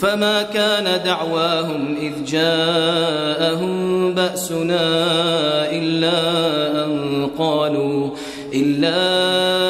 فما كان دعواهم إذ جاءهم بأسنا إلا أن قالوا إلا أن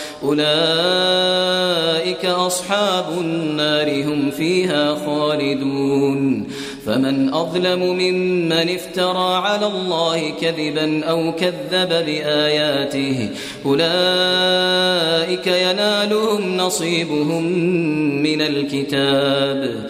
أولئك أصحاب النار هم فيها خالدون. فمن أظلم ممن افترى على الله كذبا أو كذب بآياته أولئك ينالهم نصيبهم من الكتاب.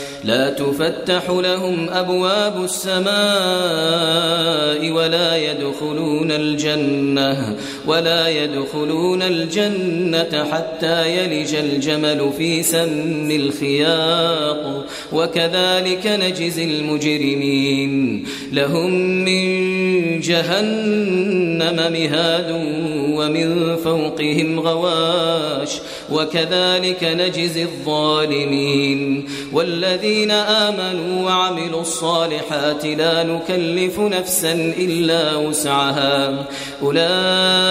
لا تفتح لهم أبواب السماء ولا يدخلون الجنة. ولا يدخلون الجنة حتى يلج الجمل في سم الخياط. وكذلك نجزي المجرمين. لهم من جهنم مهاد ومن فوقهم غواش. وكذلك نجزي الظالمين. والذين آمنوا وعملوا الصالحات لا نكلف نفسا إلا وسعها. أولئك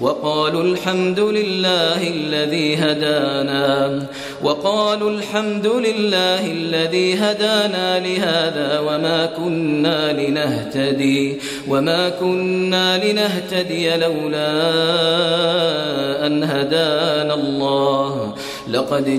وقالوا الحمد لله الذي هدانا وقالوا الحمد لله الذي هدانا لهذا وما كنا لنهتدي وما كنا لنهتدي لولا أن هدانا الله. لقد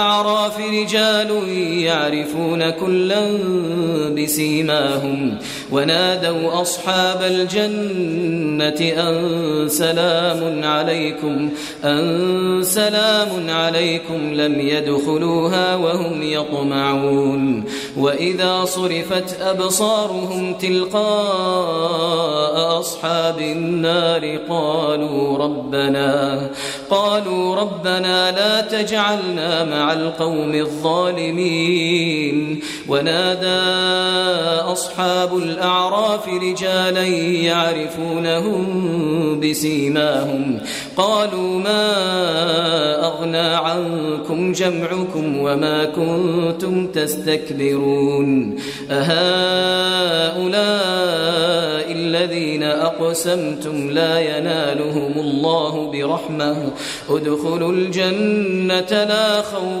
الأعراف رجال يعرفون كلا بسيماهم ونادوا أصحاب الجنة أن سلام عليكم أن سلام عليكم لم يدخلوها وهم يطمعون. وإذا صرفت أبصارهم تلقاء أصحاب النار قالوا ربنا قالوا ربنا لا تجعلنا مع القوم الظالمين ونادى أصحاب الأعراف رجالا يعرفونهم بسيماهم قالوا ما أغنى عنكم جمعكم وما كنتم تستكبرون أهؤلاء الذين أقسمتم لا ينالهم الله برحمة ادخلوا الجنة لا خوف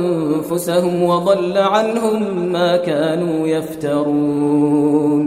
أنفسهم وضل عنهم ما كانوا يفترون.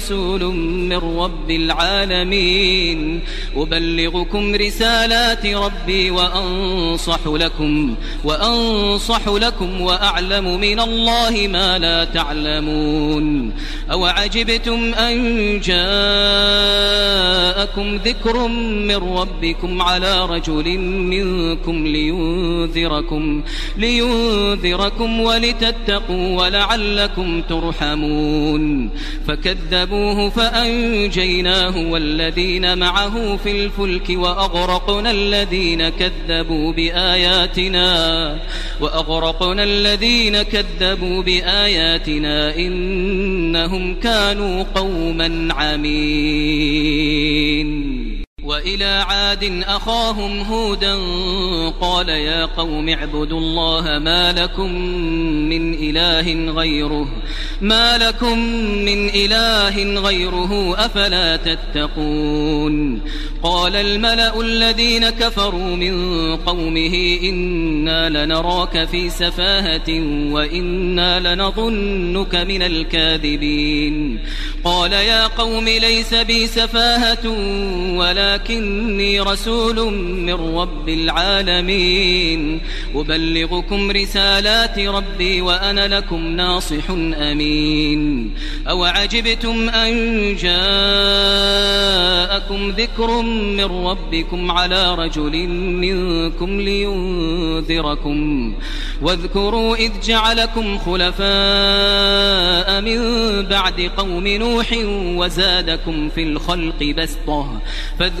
من رب العالمين. أبلغكم رسالات ربي وأنصح لكم وأنصح لكم وأعلم من الله ما لا تعلمون. أو عجبتم أن جاءكم ذكر من ربكم على رجل منكم لينذركم لينذركم ولتتقوا ولعلكم ترحمون. فكذبوه فأنجيناه والذين معه في الفلك وأغرقنا الذين كذبوا بآياتنا وأغرقنا الذين كذبوا بآياتنا إنهم كانوا قوما عمين. وإلى عاد أخاهم هودا قال يا قوم اعبدوا الله ما لكم من إله غيره ما لكم من إله غيره أفلا تتقون قال الملأ الذين كفروا من قومه إنا لنراك في سفاهة وإنا لنظنك من الكاذبين قال يا قوم ليس بي سفاهة ولكني رسول من رب العالمين. أبلغكم رسالات ربي وأنا لكم ناصح أمين. أو عجبتم أن جاءكم ذكر من ربكم على رجل منكم لينذركم. واذكروا إذ جعلكم خلفاء من بعد قوم نوح وزادكم في الخلق بسطة. فاذكروا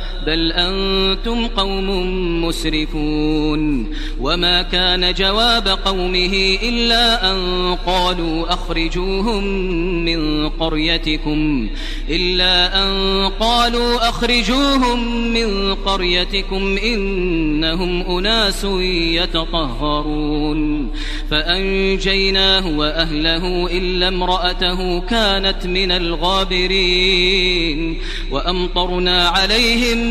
بل أنتم قوم مسرفون وما كان جواب قومه إلا أن قالوا أخرجوهم من قريتكم إلا أن قالوا أخرجوهم من قريتكم إنهم أناس يتطهرون فأنجيناه وأهله إلا امرأته كانت من الغابرين وأمطرنا عليهم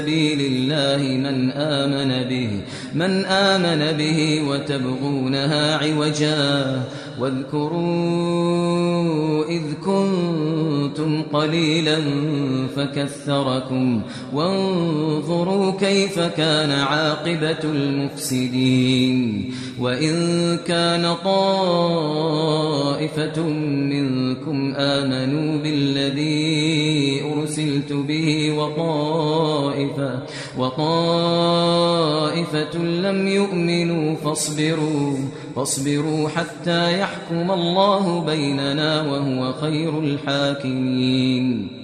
الله من آمن به من آمن به وتبغونها عوجا واذكروا إذ كنتم قليلا فكثركم وانظروا كيف كان عاقبة المفسدين وإن كان طائفة منكم آمنوا بالذي أرسلت به وطائفة وطائفة لم يؤمنوا فاصبروا فاصبروا حتى يحكم الله بيننا وهو خير الحاكمين.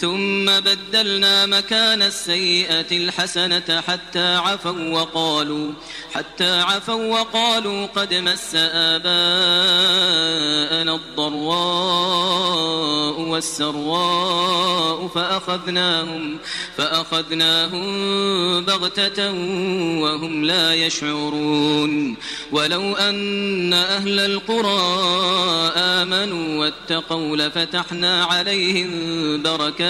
ثم بدلنا مكان السيئة الحسنة حتى عفوا وقالوا حتى عفوا وقالوا قد مس آباءنا الضراء والسراء فأخذناهم فأخذناهم بغتة وهم لا يشعرون. ولو أن أهل القرى آمنوا واتقوا لفتحنا عليهم بركات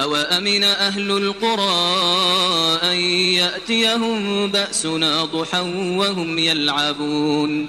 أو أمن أهل القرى أن يأتيهم بأسنا ضحى وهم يلعبون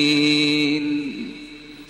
السبيل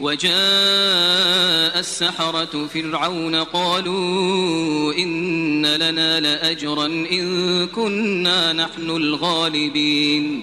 وجاء السحرة فرعون قالوا إن لنا لأجرا إن كنا نحن الغالبين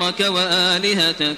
ويذرك وآلهتك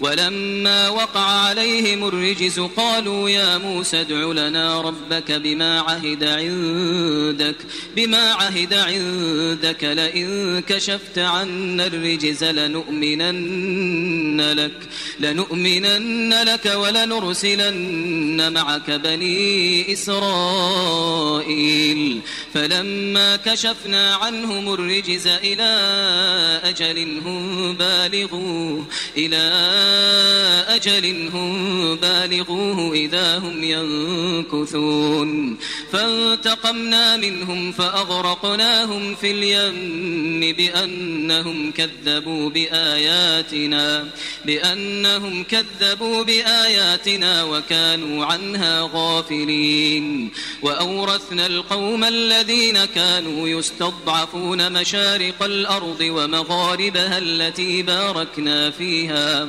ولما وقع عليهم الرجز قالوا يا موسى ادع لنا ربك بما عهد عندك بما عهد عندك لئن كشفت عنا الرجز لنؤمنن لك لنؤمنن لك ولنرسلن معك بني إسرائيل. فلما كشفنا عنهم الرجز إلى أجل هم بالغوه إلى أجل هم بالغوه إذا هم ينكثون. فانتقمنا منهم فأغرقناهم في اليم بأنهم كذبوا بآياتنا بأنهم كذبوا بآياتنا وكانوا عنها غافلين. وأورثنا القوم الذين كانوا يستضعفون مشارق الأرض ومغاربها التي باركنا فيها.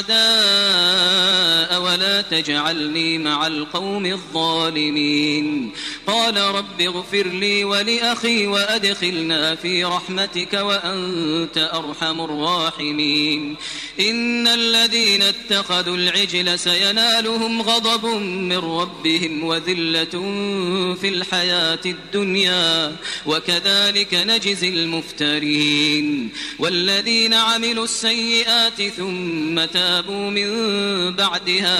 الأعداء ولا تجعلني مع القوم الظالمين. قال رب اغفر لي ولأخي وأدخلنا في رحمتك وأنت أرحم الراحمين. إن الذين اتخذوا العجل سينالهم غضب من ربهم وذلة في الحياة الدنيا. وكذلك نجزي المفترين. والذين عملوا السيئات ثم تابوا من بعدها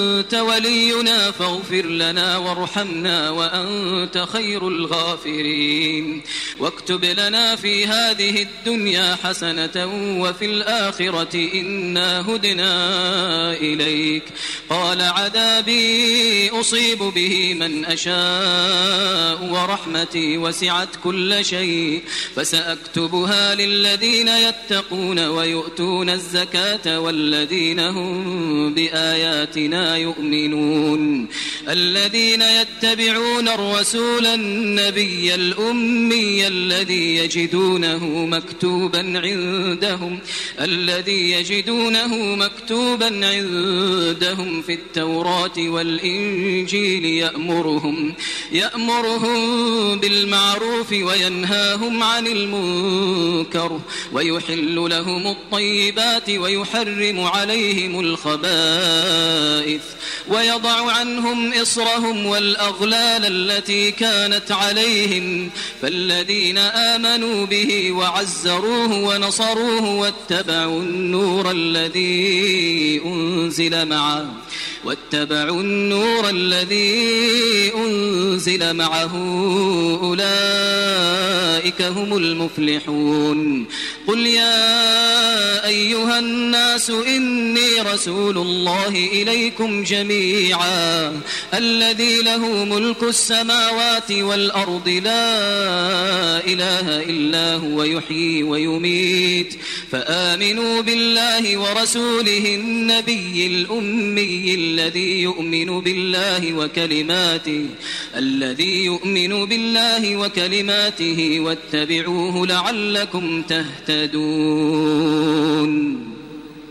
أنت ولينا فاغفر لنا وارحمنا وأنت خير الغافرين. واكتب لنا في هذه الدنيا حسنة وفي الآخرة إنا هدنا إليك. قال عذابي أصيب به من أشاء ورحمتي وسعت كل شيء. فسأكتبها للذين يتقون ويؤتون الزكاة والذين هم بآياتنا يؤمنون. الذين يتبعون الرسول النبي الأمي الذي يجدونه مكتوبا عندهم الذي يجدونه مكتوبا عندهم في التوراة والإنجيل يأمرهم يأمرهم بالمعروف وينهاهم عن المنكر ويحل لهم الطيبات ويحرم عليهم الخبائث. ويضع عنهم إصرهم والأغلال التي كانت عليهم فالذين آمنوا به وعزروه ونصروه واتبعوا النور الذي أنزل معه واتبعوا النور الذي أنزل معه أولئك هم المفلحون. قل يا أيها الناس إني رسول الله إليكم جميعا. الذي له ملك السماوات والأرض لا إله إلا هو يحيي ويميت. فآمنوا بالله ورسوله النبي الأمي الذي يؤمن بالله وكلماته الذي يؤمن بالله وكلماته واتبعوه لعلكم تهتدون.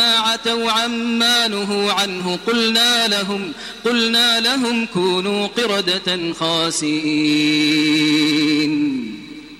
عتوا عما نهوا عنه. قلنا لهم قلنا لهم كونوا قردة خاسئين.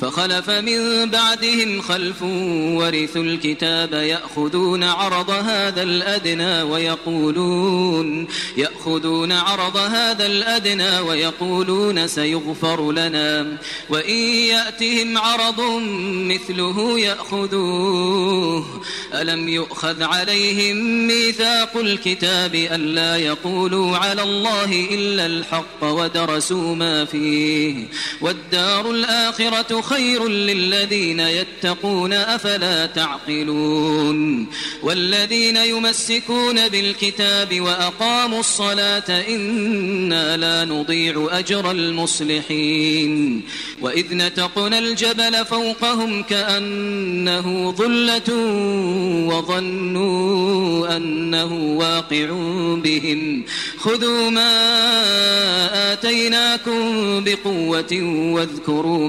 فخلف من بعدهم خلف ورثوا الكتاب يأخذون عرض هذا الأدنى ويقولون يأخذون عرض هذا الأدنى ويقولون سيغفر لنا. وإن يأتهم عرض مثله يأخذوه. ألم يؤخذ عليهم ميثاق الكتاب ألا يقولوا على الله إلا الحق ودرسوا ما فيه. والدار الآخرة الآخرة خير للذين يتقون أفلا تعقلون؟ والذين يمسكون بالكتاب وأقاموا الصلاة إنا لا نضيع أجر المصلحين. وإذ نتقنا الجبل فوقهم كأنه ظلة وظنوا أنه واقع بهم. خذوا ما آتيناكم بقوة واذكروا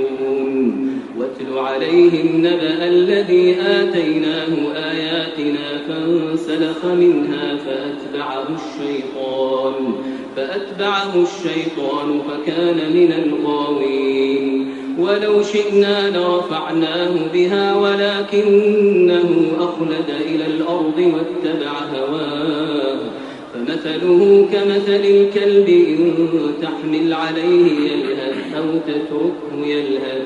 واتل عليهم نبأ الذي آتيناه آياتنا فانسلخ منها فأتبعه الشيطان فأتبعه الشيطان فكان من الغاوين. ولو شئنا لرفعناه بها ولكنه أخلد إلى الأرض واتبع هواه. فمثله كمثل الكلب إن تحمل عليه يلهث أو تتركه يلهث.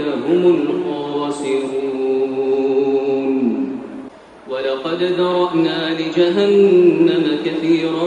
هم الخاسرون ولقد ذرأنا لجهنم كثيرا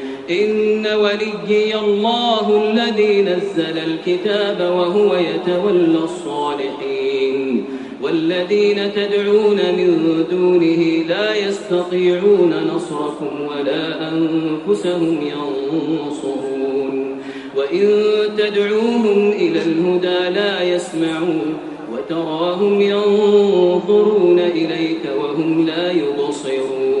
إن وليي الله الذي نزل الكتاب وهو يتولى الصالحين. والذين تدعون من دونه لا يستطيعون نصركم ولا أنفسهم ينصرون. وإن تدعوهم إلى الهدى لا يسمعون وتراهم ينظرون إليك وهم لا يبصرون.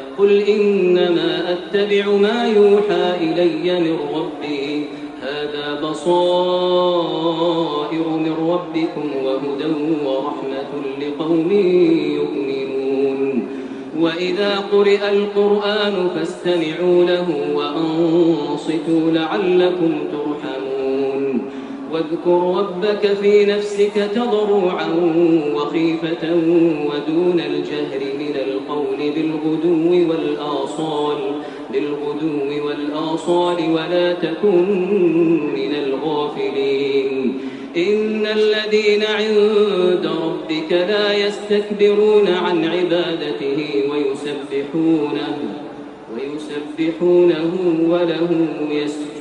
قل إنما أتبع ما يوحى إلي من ربي. هذا بصائر من ربكم وهدى ورحمة لقوم يؤمنون. وإذا قرئ القرآن فاستمعوا له وأنصتوا لعلكم ترحمون. واذكر ربك في نفسك تضرعا وخيفة ودون الجهر من القول بالغدو والآصال بالغدو والآصال ولا تكن من الغافلين. إن الذين عند ربك لا يستكبرون عن عبادته ويسبحونه ويسبحونه وله يسجدون.